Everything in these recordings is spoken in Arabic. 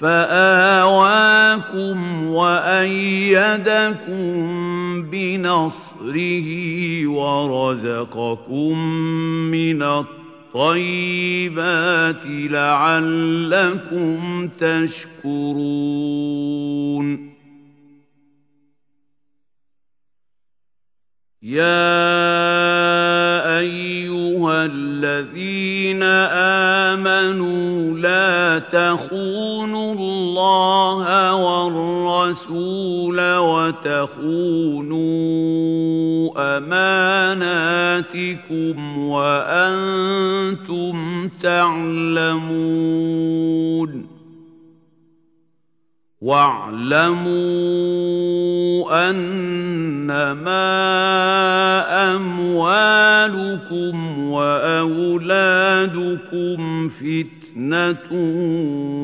فآواكم وأيدكم بنصره ورزقكم من الطيبات لعلكم تشكرون. يا الذين آمنوا لا تخونوا الله والرسول وتخونوا أماناتكم وأنتم تعلمون واعلموا أنما أموالكم وأولادكم فتنة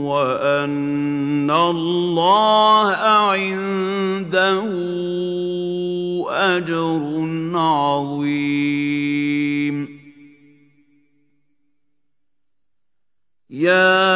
وأن الله عنده أجر عظيم. يا